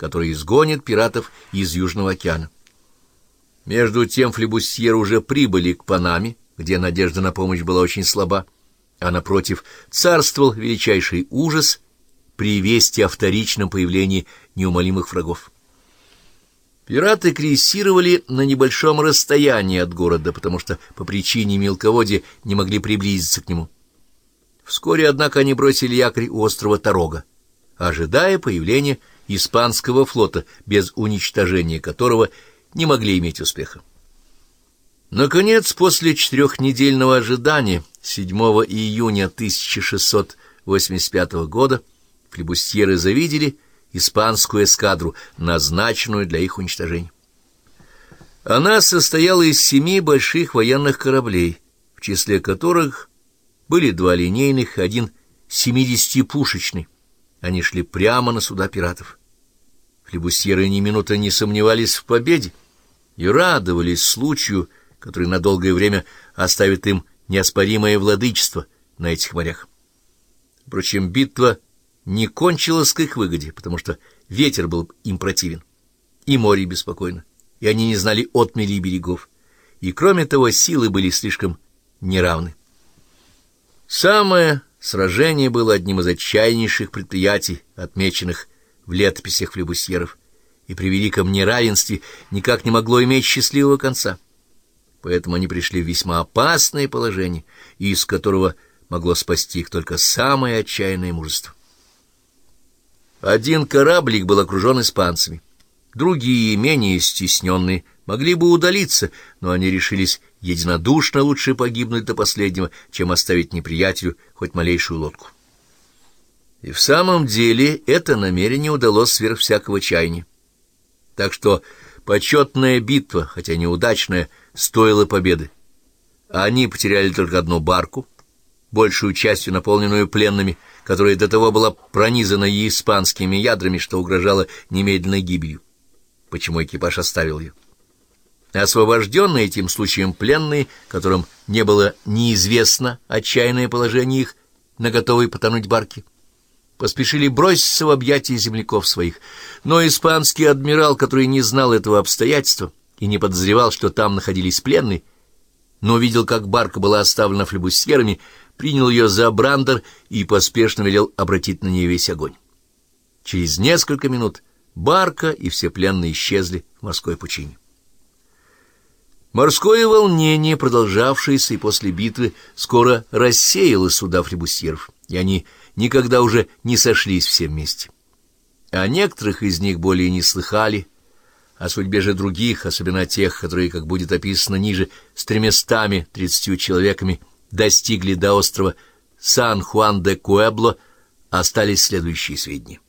который изгонит пиратов из Южного океана. Между тем флебустьеры уже прибыли к Панаме, где надежда на помощь была очень слаба, а напротив царствовал величайший ужас при вести о вторичном появлении неумолимых врагов. Пираты крейсировали на небольшом расстоянии от города, потому что по причине мелководья не могли приблизиться к нему. Вскоре, однако, они бросили якорь у острова Тарога, ожидая появления испанского флота, без уничтожения которого не могли иметь успеха. Наконец, после четырехнедельного ожидания, 7 июня 1685 года, флебустьеры завидели испанскую эскадру, назначенную для их уничтожения. Она состояла из семи больших военных кораблей, в числе которых были два линейных один семидесятипушечный. Они шли прямо на суда пиратов. Флебусьеры ни минуты не сомневались в победе и радовались случаю, который на долгое время оставит им неоспоримое владычество на этих морях. Впрочем, битва не кончилась к их выгоде, потому что ветер был им противен, и море беспокойно, и они не знали отмели берегов, и, кроме того, силы были слишком неравны. Самое сражение было одним из отчаяннейших предприятий, отмеченных в летописях флебусьеров, и при великом неравенстве никак не могло иметь счастливого конца. Поэтому они пришли в весьма опасное положение, из которого могло спасти их только самое отчаянное мужество. Один кораблик был окружен испанцами. Другие, менее стесненные, могли бы удалиться, но они решились единодушно лучше погибнуть до последнего, чем оставить неприятелю хоть малейшую лодку. И в самом деле это намерение удалось сверх всякого чаяния. Так что почетная битва, хотя неудачная, стоила победы. Они потеряли только одну барку, большую частью наполненную пленными, которая до того была пронизана испанскими ядрами, что угрожала немедленной гибелью. Почему экипаж оставил ее? Освобожденные этим случаем пленные, которым не было неизвестно отчаянное положение их на готовой потонуть барке, поспешили броситься в объятия земляков своих. Но испанский адмирал, который не знал этого обстоятельства и не подозревал, что там находились пленные, но видел, как барка была оставлена флебусьерами, принял ее за брандер и поспешно велел обратить на нее весь огонь. Через несколько минут барка и все пленные исчезли в морской пучине. Морское волнение, продолжавшееся и после битвы, скоро рассеяло суда флебусьеров, и они никогда уже не сошлись все вместе. О некоторых из них более не слыхали, о судьбе же других, особенно тех, которые, как будет описано ниже, с тремястами тридцатью человеками достигли до острова Сан-Хуан-де-Куэбло, остались следующие сведения.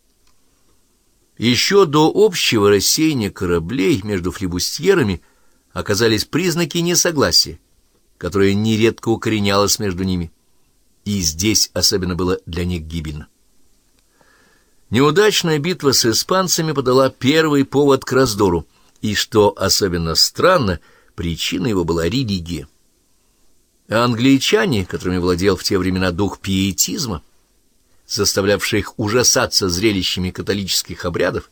Еще до общего рассеяния кораблей между флебустьерами оказались признаки несогласия, которое нередко укоренялось между ними и здесь особенно было для них гибельно. Неудачная битва с испанцами подала первый повод к раздору, и, что особенно странно, причиной его была религия. Англичане, которыми владел в те времена дух пиетизма, заставлявший их ужасаться зрелищами католических обрядов,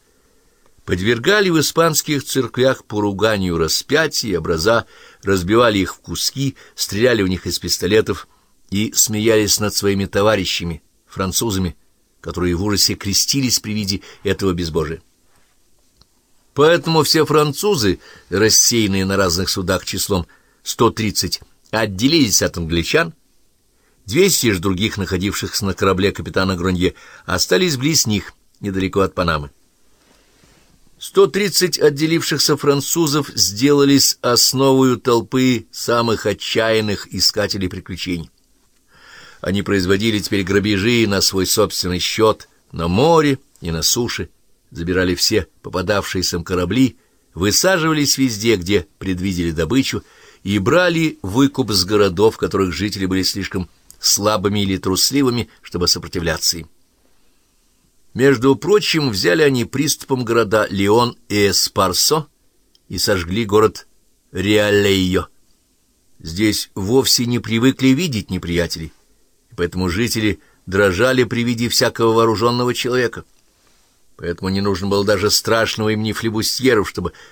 подвергали в испанских церквях поруганию распятий, образа, разбивали их в куски, стреляли в них из пистолетов — и смеялись над своими товарищами, французами, которые в ужасе крестились при виде этого безбожия. Поэтому все французы, рассеянные на разных судах числом 130, отделились от англичан, 200 же других, находившихся на корабле капитана Гронье, остались близ них, недалеко от Панамы. 130 отделившихся французов сделались основою толпы самых отчаянных искателей приключений. Они производили теперь грабежи на свой собственный счет на море и на суше, забирали все попадавшиеся им корабли, высаживались везде, где предвидели добычу, и брали выкуп с городов, в которых жители были слишком слабыми или трусливыми, чтобы сопротивляться им. Между прочим, взяли они приступом города Леон и Эспарсо и сожгли город Реалейо. Здесь вовсе не привыкли видеть неприятелей, поэтому жители дрожали при виде всякого вооруженного человека. поэтому не нужно было даже страшного имени флебустьеров, чтобы